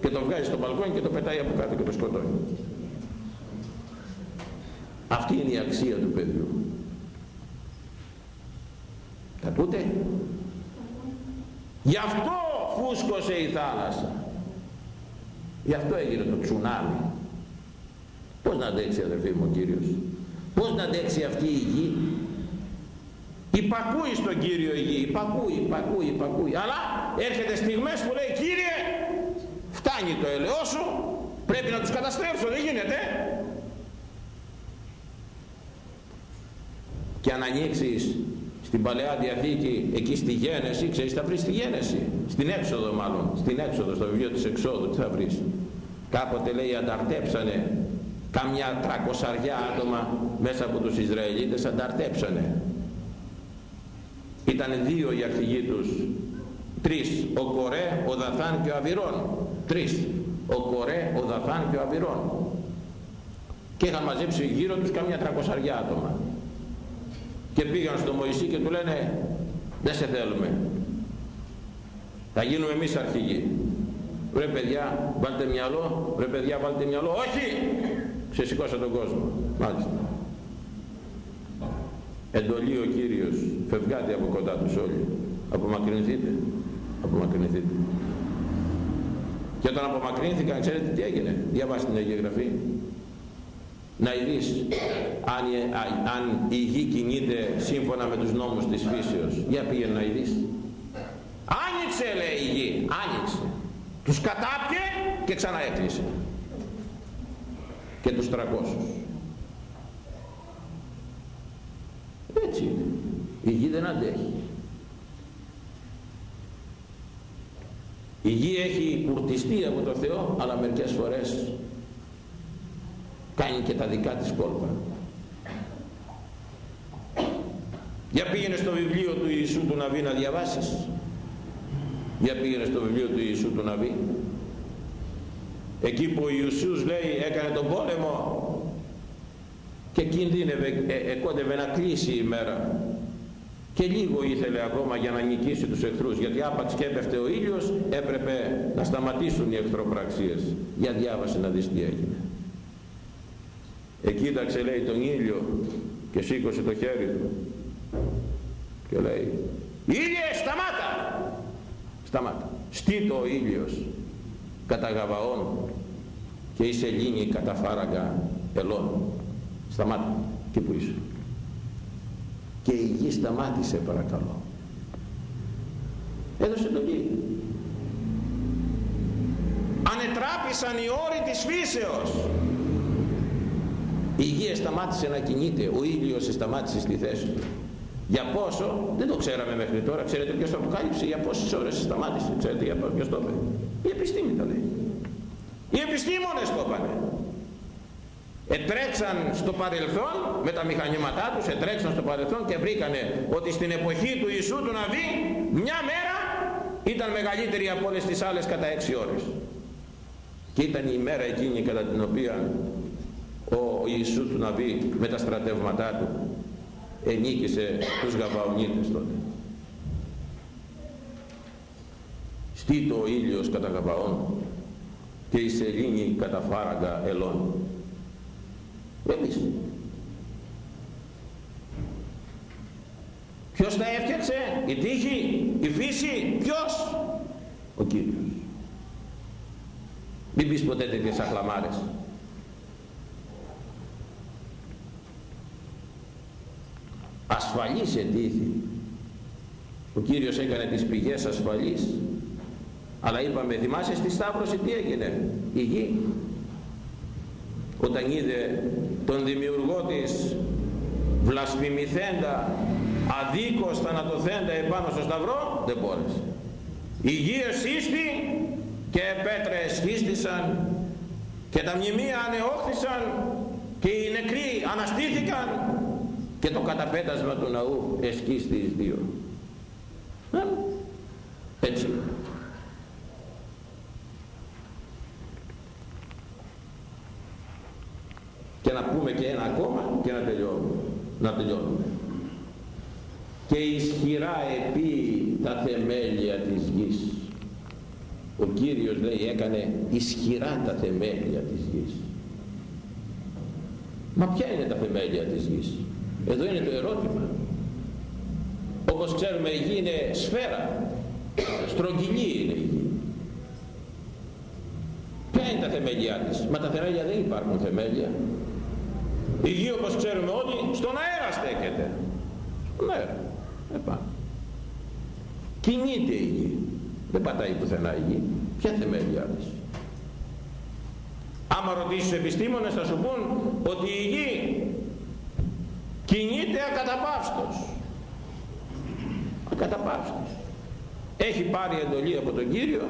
Και το βγάζει στο μπαλκόνι και το πετάει από κάτω και το σκοτώνει. Αυτή είναι η αξία του παιδιού. Τα ακούτε. Γι' αυτό φούσκωσε η θάλασσα. Γι' αυτό έγινε το τσουνάμι. Πώς να αντέξει αδερφοί μου ο Κύριος; Πώς να αντέξει αυτή η γη; Υπακούει στον Κύριο η γη, υπακούει, υπακούει, υπακούει. Αλλά έρχεται στιγμές που λέει Κύριε φτάνει το ελαιό σου, πρέπει να τους καταστρέψω, δεν γίνεται. Και αν ανοίξεις στην Παλαιά Διαθήκη, εκεί στη Γένεση, ξέρεις θα βρεις στη Γένεση, στην έξοδο μάλλον, στην έξοδο, στο βιβλίο της εξόδου, τι θα βρεις. κάποτε λέει ανταρτέψανε καμιά τρακοσαριά άτομα μέσα από τους Ισραηλίτες ανταρτέψανε ήταν δύο οι αρχηγοί τους. Τρεις ο Κορέ, ο Δαθάν και ο Αβυρών. Τρεις ο Κορέ, ο Δαθάν και ο Αβυρών. Και είχαν μαζέψει γύρω τους καμιά τρακοσαριά άτομα. Και πήγαν στο Μωυσή και του λένε δεν σε θέλουμε. Θα γίνουμε εμείς αρχηγοί. Ρε παιδιά βάλτε μυαλό ρε παιδιά βάλτε μυαλό όχι! Ξεσηκώσα τον κόσμο μάλιστα εντολή ο Κύριος. Φευγάτε από κοντά τους όλοι. Απομακρυνθείτε. Απομακρυνθείτε. Και όταν απομακρύνθηκαν ξέρετε τι έγινε; Διαβάστε την Αγία Γραφή να ειδείς αν, αν η γη κινείται σύμφωνα με τους νόμους της φύσεως. Για πήγαινε να ειδείς. Άνοιξε λέει η γη. Άνοιξε. Τους κατάπιε και ξανά έκλεισε και τους 300 έτσι είναι. Η γη δεν αντέχει. Η γη έχει κουρτιστεί από το Θεό αλλά μερικές φορές κάνει και τα δικά της κόλπα. Για πήγαινε στο βιβλίο του Ιησού του Ναβί να διαβάσεις. Για πήγαινε στο βιβλίο του Ιησού του Ναβί εκεί που ο Ιησούς λέει έκανε τον πόλεμο και κινδύνευε, ε, εκόντευε να κλείσει η μέρα. Και λίγο ήθελε ακόμα για να νικήσει τους εχθρούς γιατί άπαξ και έπεφτε ο ήλιος έπρεπε να σταματήσουν οι εχθροπραξίες. Για διάβασε να δεις τι έγινε. Εκοίταξε λέει τον ήλιο και σήκωσε το χέρι του. Και λέει ήλιε σταμάτα! Σταμάτα. Στείτο ο ήλιος κατά Γαβαών και η σελήνη κατά φάραγγα ελών σταμάτα και που είσαι. Και η γη σταμάτησε παρακαλώ. Έδωσε το γη. Ανετράπησαν οι όροι της φύσεως. Η γη σταμάτησε να κινείται ο ήλιος σταμάτησε στη θέση του. Για πόσο, δεν το ξέραμε μέχρι τώρα, ξέρετε ποιος το αποκάλυψε, για πόσες ώρες σταμάτησε, ξέρετε για ποιος το είπε. Η επιστήμη το λέει. Οι επιστήμονες το είπανε. Ετρέξαν στο παρελθόν με τα μηχανήματά τους, ετρέξαν στο παρελθόν και βρήκανε ότι στην εποχή του Ιησού του Ναβί μια μέρα ήταν μεγαλύτερη από όλες τις άλλες κατά έξι ώρες. Και ήταν η μέρα εκείνη κατά την οποία ο Ιησού του Ναβί με τα στρατεύματά του ενίκησε τους Γαβαονίτες τότε. Στήτο ο ήλιος κατά Γαβαών και η σελήνη κατά φάραγγα ελών. Εμείς. Ποιος τα έφτιαξε, η τύχη, η φύση, ποιος, ο Κύριος. Μην πεις ποτέ τέτοιες αχλαμάρες. ασφαλής εντύθη ο Κύριος έκανε τις πηγές ασφαλής αλλά είπαμε θυμάσαι στη Σταύρωση τι έγινε; Η γη όταν είδε τον δημιουργό της βλασφημηθέντα αδίκως θανατοθέντα επάνω στο Σταυρό δεν μπόρεσε η γη εσύστη και πέτρα εσχίστησαν και τα μνημεία ανεώχθησαν και οι νεκροί αναστήθηκαν και το καταπέτασμα του ναού εσκεί στις δύο. Ε, έτσι. Και να πούμε και ένα ακόμα και να τελειώνουμε. Να τελειώνουμε. Και ισχυρά επί τα θεμέλια της γης. Ο Κύριος λέει έκανε ισχυρά τα θεμέλια της γης. Μα ποια είναι τα θεμέλια της γης; Εδώ είναι το ερώτημα. Όπως ξέρουμε η γη είναι σφαίρα. Στρογγυλή είναι η γη. Ποια είναι τα θεμέλια της; Μα τα θεμέλια δεν υπάρχουν θεμέλια. Η γη όπως ξέρουμε όλοι στον αέρα στέκεται. Στον αέρα. Επάνω. Κινείται η γη. Δεν πατάει πουθενά η γη. Ποια θεμέλια της. Άμα ρωτήσεις τους επιστήμονες θα σου πούν ότι η γη κινείται ακαταπαύστος ακαταπαύστος έχει πάρει εντολή από τον Κύριο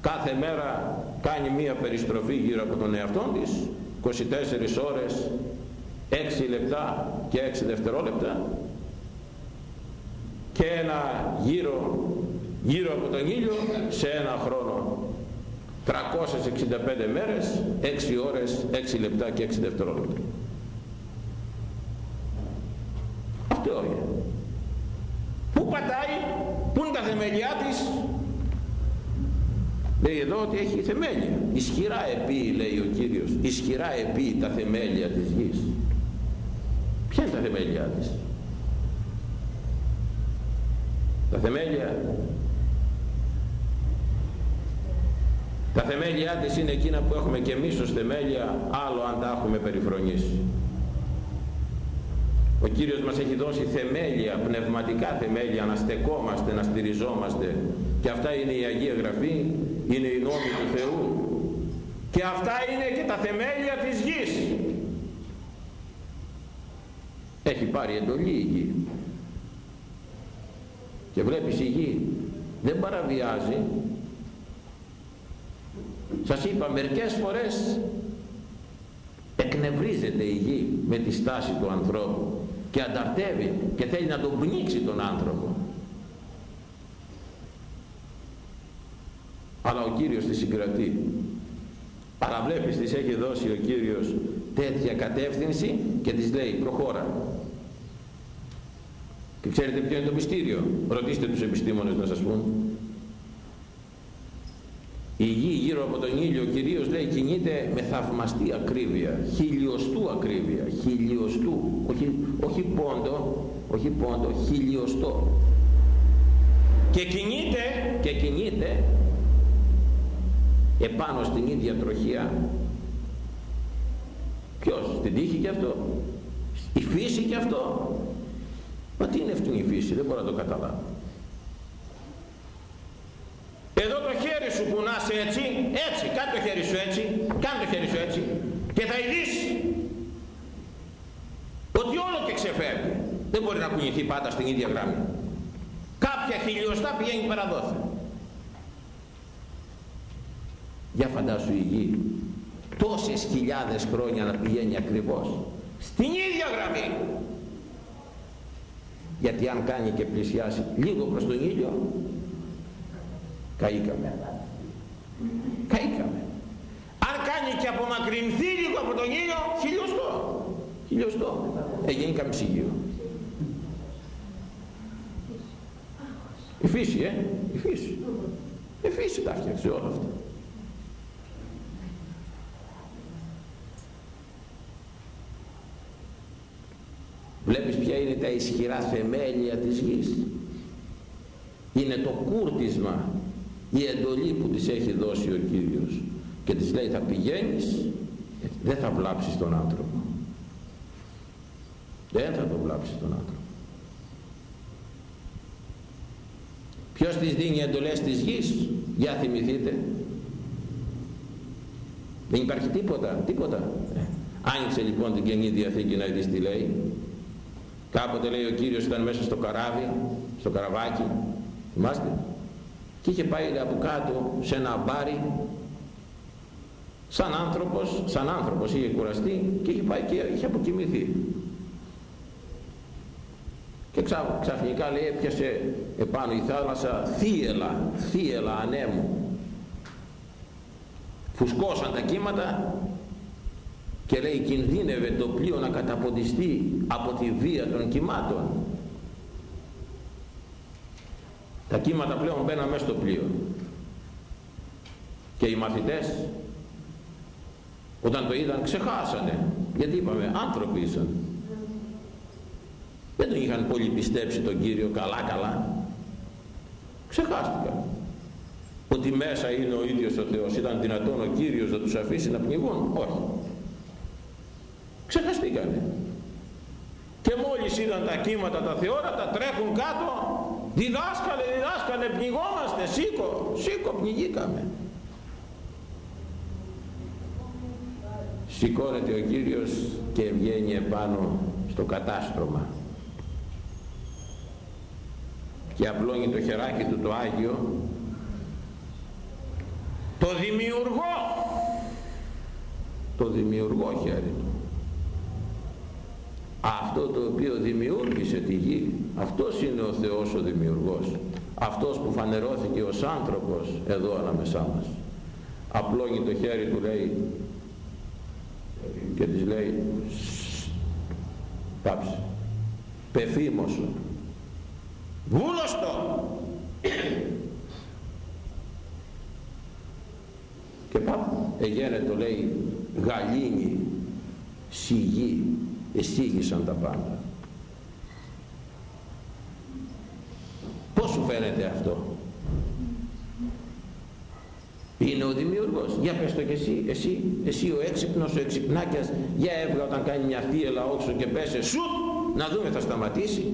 κάθε μέρα κάνει μία περιστροφή γύρω από τον εαυτό της 24 ώρες 6 λεπτά και 6 δευτερόλεπτα και ένα γύρο γύρω από τον ήλιο σε ένα χρόνο. 365 μέρες 6 ώρες 6 λεπτά και 6 δευτερόλεπτα. Αυτό είναι πού πατάει πού είναι τα θεμελιά της; Λέει εδώ ότι έχει θεμέλια. Ισχυρά επί λέει ο Κύριος. Ισχυρά επί τα θεμέλια της γης ποια είναι τα θεμέλια της; Τα θεμέλια. Τα θεμέλια της είναι εκείνα που έχουμε και εμείς ως θεμέλια άλλο αν τα έχουμε περιφρονήσει. Ο Κύριος μας έχει δώσει θεμέλια, πνευματικά θεμέλια να στεκόμαστε, να στηριζόμαστε. Και αυτά είναι η Αγία Γραφή, είναι η νόμη του Θεού. Και αυτά είναι και τα θεμέλια της γης έχει πάρει εντολή η γη. Και βλέπεις η γη δεν παραβιάζει. Σας είπα μερικές φορές εκνευρίζεται η γη με τη στάση του ανθρώπου και ανταρτεύει και θέλει να τον πνίξει τον άνθρωπο. Αλλά ο Κύριος τη συγκρατεί. Παραβλέπεις της έχει δώσει ο Κύριος τέτοια κατεύθυνση και της λέει προχώρα και ξέρετε ποιο είναι το μυστήριο; Ρωτήστε τους επιστήμονες να σας πούν η γη γύρω από τον ήλιο κυρίως λέει κινείται με θαυμαστή ακρίβεια, χιλιοστού ακρίβεια, χιλιοστού, όχι, όχι πόντο, όχι πόντο, χιλιοστό. Και κινείται, και κινείται επάνω στην ίδια τροχιά. Ποιος, την τύχη και αυτό, η φύση και αυτό. Μα τι είναι αυτή η φύση, δεν μπορώ να το καταλάβω. Εδώ το χέρι σου που να είσαι έτσι, έτσι, κάνε το χέρι σου έτσι, κάνε το χέρι σου έτσι και θα ειδείς ότι όλο και ξεφεύγει. Δεν μπορεί να κουνηθεί πάντα στην ίδια γραμμή. Κάποια χιλιοστά πηγαίνει παραδόθε. Για φαντάσου η γη τόσες χιλιάδες χρόνια να πηγαίνει ακριβώς στην ίδια γραμμή. Γιατί αν κάνει και πλησιάσει λίγο προς τον ήλιο καήκαμε. Καήκαμε. Αν κάνει και απομακρυνθεί λίγο από τον ήλιο χιλιοστό. Χιλιοστό. Έγινε καμψίγιο η φύση ε. Η φύση. Η φύση τα φτιάξε όλα αυτά βλέπεις ποια είναι τα ισχυρά θεμέλια της γης. Είναι το κούρτισμα η εντολή που της έχει δώσει ο Κύριος και της λέει θα πηγαίνεις δεν θα βλάψεις τον άνθρωπο δεν θα τον βλάψεις τον άνθρωπο. Ποιος της δίνει εντολές της γης; Για θυμηθείτε. Δεν υπάρχει τίποτα τίποτα. Άνοιξε λοιπόν την Καινή Διαθήκη να δεις τι λέει κάποτε λέει ο Κύριος ήταν μέσα στο καράβι στο καραβάκι. Θυμάστε; Και είχε πάει από κάτω σε ένα μπάρι σαν άνθρωπος, σαν άνθρωπος είχε κουραστεί και είχε πάει και είχε αποκοιμηθεί. Και ξα, ξαφνικά λέει έπιασε επάνω η θάλασσα θύελα, θύελα ανέμου. Φουσκώσαν τα κύματα και λέει κινδύνευε το πλοίο να καταποντιστεί από τη βία των κυμάτων τα κύματα πλέον μπαίναν μέσα στο πλοίο. Και οι μαθητές όταν το είδαν ξεχάσανε. Γιατί είπαμε άνθρωποι ήσαν δεν τον είχαν πολύ πιστέψει τον Κύριο καλά καλά ξεχάστηκαν. Ότι μέσα είναι ο ίδιος ο Θεός ήταν δυνατόν ο Κύριος να τους αφήσει να πνιγούν. Όχι ξεχαστήκανε. Και μόλις είδαν τα κύματα τα θεόρατα τρέχουν κάτω. Διδάσκαλε διδάσκαλε πνιγόμαστε. Σήκω σήκω πνιγήκαμε. Σηκώνεται ο Κύριος και βγαίνει επάνω στο κατάστρωμα. Και απλώνει το χεράκι του το Άγιο. Το δημιουργό το δημιουργό χέρι του αυτό το οποίο δημιούργησε τη γη αυτός είναι ο Θεός ο δημιουργός. Αυτός που φανερώθηκε ως άνθρωπος εδώ ανάμεσά μας. Απλώνει το χέρι του λέει και της λέει πάψε πεφήμωσο βούλωστο και πάπου εγένετο λέει γαλήνη σιγή εστίγησαν τα πάντα. Πως σου φαίνεται αυτό; Είναι ο δημιουργός. Για πες το και εσύ. Εσύ, εσύ ο έξυπνος ο εξυπνάκιας. Για έβγα όταν κάνει μια θύελα όξο και πέσε σου να δούμε θα σταματήσει.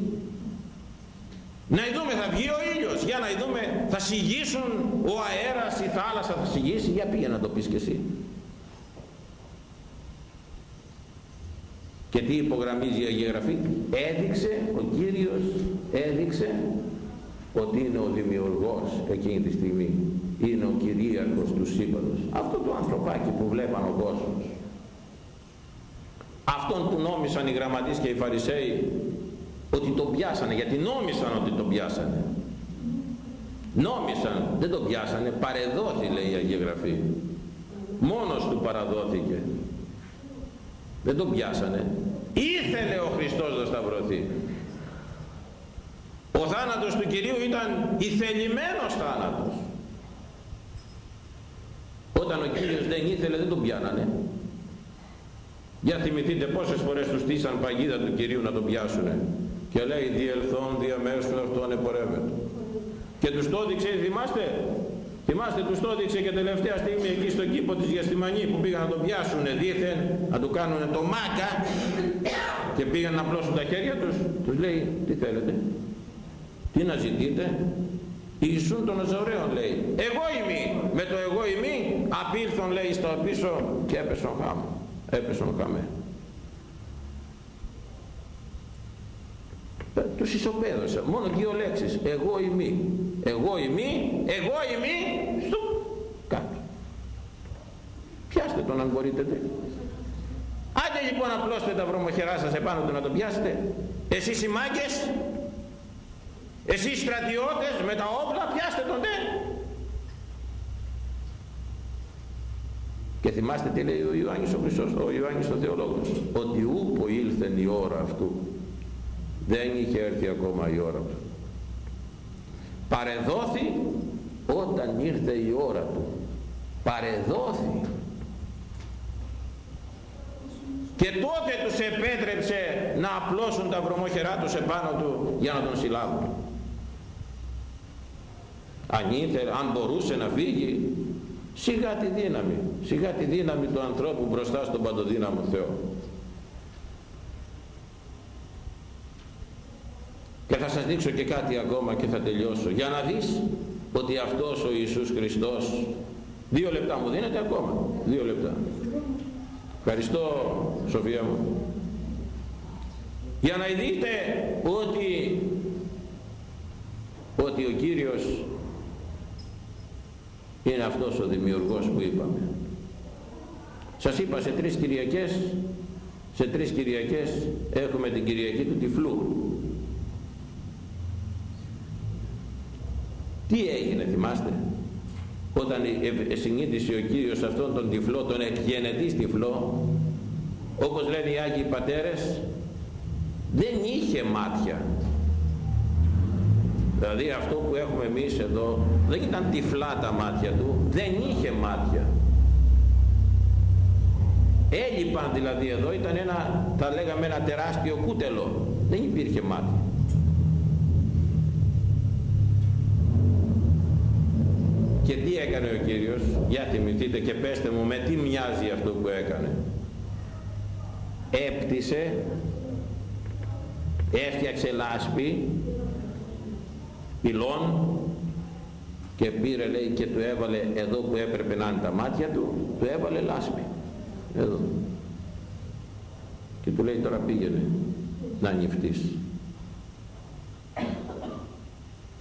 Να δούμε θα βγει ο ήλιος. Για να δούμε θα συγγίσουν ο αέρας η θάλασσα θα συγγίσει για πήγε να το πεις και εσύ και τι υπογραμμίζει η Αγία Γραφή; Έδειξε ο Κύριος έδειξε ότι είναι ο δημιουργός εκείνη τη στιγμή. Είναι ο κυρίαρχος του σύμπαντος. Αυτό το ανθρωπάκι που βλέπαν ο κόσμος. Αυτόν που νόμισαν οι γραμματείς και οι φαρισαίοι ότι τον πιάσανε. Γιατί νόμισαν ότι τον πιάσανε. Νόμισαν. Δεν τον πιάσανε. Παρεδόθη λέει η Αγία Γραφή. Μόνος του παραδόθηκε δεν τον πιάσανε. Ήθελε ο Χριστός να σταυρωθεί. Ο θάνατος του Κυρίου ήταν ηθελημένος θάνατος. Όταν ο Κύριος δεν ήθελε δεν τον πιάνανε. Για θυμηθείτε πόσες φορές τους στήσαν παγίδα του Κυρίου να τον πιάσουνε. Και λέει διελθόν διαμέσου αυτόν επορεύεται και τους το έδειξε θυμάστε θυμάστε τους το έδειξε και τελευταία στιγμή εκεί στον κήπο της Γιαστημανή που πήγαν να τον πιάσουν δίθεν να του κάνουν το μάκα και πήγαν να πλώσουν τα χέρια τους. Τους λέει τι θέλετε; Τι να ζητείτε; Ιησούν των Ναζωραίων λέει. Εγώ ημί με το εγώ ημί απήλθον λέει στο πίσω και έπεσον χάμω έπεσον χαμέ. Ε, τους ισοπαίδωσα μόνο δύο λέξεις. Εγώ ημί εγώ ημί εγώ ημί στο κάτω. Πιάστε τον αν μπορείτε άντε λοιπόν απλώστε τα βρωμοχερά σας επάνω του να τον πιάσετε. Εσείς οι μάγκες εσείς οι στρατιώτες με τα όπλα πιάστε τον δε. Και θυμάστε τι λέει ο Ιωάννης ο Χριστός ο Ιωάννης ο Θεολόγος ότι ούπο ήλθεν η ώρα αυτού. Δεν είχε έρθει ακόμα η ώρα του παρεδόθη όταν ήρθε η ώρα του. Παρεδόθη. Και τότε τους επέτρεψε να απλώσουν τα βρωμόχερά τους επάνω του για να τον συλλάβουν. Αν ήθελε, αν μπορούσε να φύγει σιγά τη δύναμη σιγά τη δύναμη του ανθρώπου μπροστά στον παντοδύναμο Θεό και θα σας δείξω και κάτι ακόμα και θα τελειώσω. Για να δεις ότι αυτός ο Ιησούς Χριστός δύο λεπτά μου δίνετε ακόμα. Δύο λεπτά. Ευχαριστώ Σοφία μου. Για να δείτε ότι ότι ο Κύριος είναι αυτός ο δημιουργός που είπαμε. Σας είπα σε τρεις Κυριακές σε τρεις Κυριακές έχουμε την Κυριακή του Τυφλού Τι έγινε θυμάστε; Όταν συνείδησε ο Κύριος αυτόν τον τυφλό, τον εκγενετής τυφλό όπως λένε οι Άγιοι Πατέρες δεν είχε μάτια. Δηλαδή αυτό που έχουμε εμείς εδώ δεν ήταν τυφλά τα μάτια του δεν είχε μάτια. Έλειπαν δηλαδή εδώ ήταν ένα θα λέγαμε ένα τεράστιο κούτελο. Δεν υπήρχε μάτια Και τι έκανε ο Κύριος, για θυμηθείτε και πέστε μου με τι μοιάζει αυτό που έκανε. Έπτυσε, έφτιαξε λάσπη, πυλών και πήρε λέει και του έβαλε εδώ που έπρεπε να είναι τα μάτια του, του έβαλε λάσπη. Εδώ. Και του λέει τώρα πήγαινε να νυφτείς.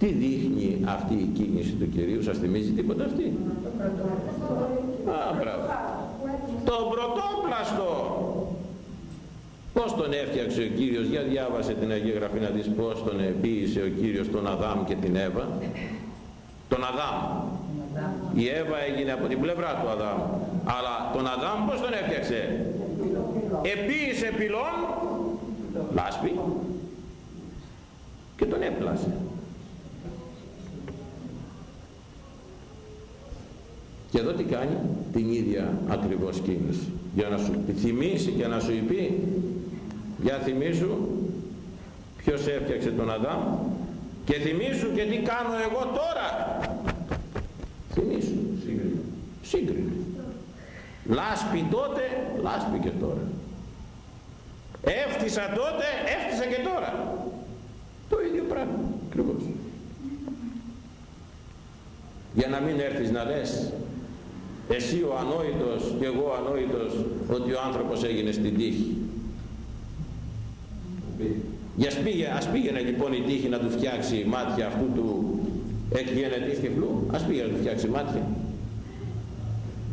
Τι δείχνει αυτή η κίνηση του Κυρίου, σας θυμίζει τίποτα αυτή; Α, μπράβο. Το πρωτόπλαστο. Πώς τον έφτιαξε ο Κύριος, για διάβασε την Αγία Γραφή να δεις πώς τον επίησε ο Κύριος τον Αδάμ και την Εύα. Τον Αδάμ. Η Εύα έγινε από την πλευρά του Αδάμ. Αλλά τον Αδάμ πώς τον έφτιαξε; Επίησε πυλών, λάσπη, και τον έπλασε. Και εδώ τι κάνει, την ίδια ακριβώς κίνηση. Για να σου θυμίσει και να σου πει, για θυμίσου ποιος έφτιαξε τον Αδάμ και θυμίσου και τι κάνω εγώ τώρα. Θυμίσου, σύγκρινε. Σύγκρινε. Λάσπη τότε, λάσπη και τώρα. Έφτισα τότε, έφτισα και τώρα. Το ίδιο πράγμα, ακριβώς. Για να μην έρθεις να λες εσύ ο ανόητος και εγώ ανόητος ότι ο άνθρωπος έγινε στην τύχη. Για ας πήγαινε λοιπόν η τύχη να του φτιάξει μάτια αυτού του εκγενετής τυφλού. Ας πήγαινε να του φτιάξει μάτια.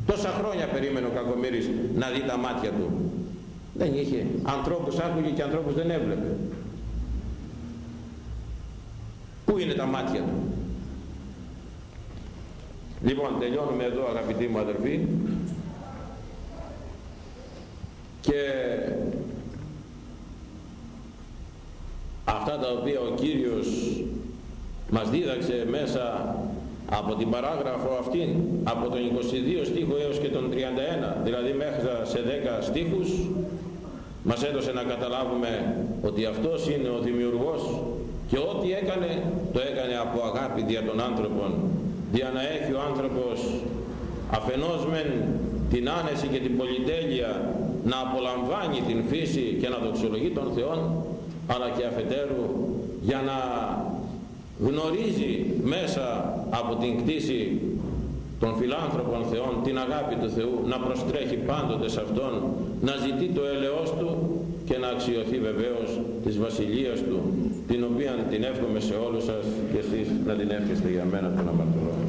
Τόσα χρόνια περίμενε ο Κακομύρης να δει τα μάτια του. Δεν είχε. Ανθρώπους άκουγε και ανθρώπους δεν έβλεπε. Πού είναι τα μάτια του; Λοιπόν τελειώνουμε εδώ αγαπητοί μου αδερφοί. Και αυτά τα οποία ο Κύριος μας δίδαξε μέσα από την παράγραφο αυτήν από τον 22 στίχο έως και τον 31 δηλαδή μέχρι σε 10 στίχους μας έδωσε να καταλάβουμε ότι αυτός είναι ο δημιουργός και ό,τι έκανε το έκανε από αγάπη δια των άνθρωπων για να έχει ο άνθρωπος αφενός μεν την άνεση και την πολυτέλεια να απολαμβάνει την φύση και να δοξολογεί τον Θεό αλλά και αφετέρου για να γνωρίζει μέσα από την κτήση των φιλάνθρωπων Θεών την αγάπη του Θεού να προστρέχει πάντοτε σε Αυτόν να ζητεί το έλεος Του και να αξιωθεί βεβαίως της Βασιλείας Του την οποία την εύχομαι σε όλους σας και εσείς να την εύχεστε για μένα τον αμαρτωλό. Αμήν.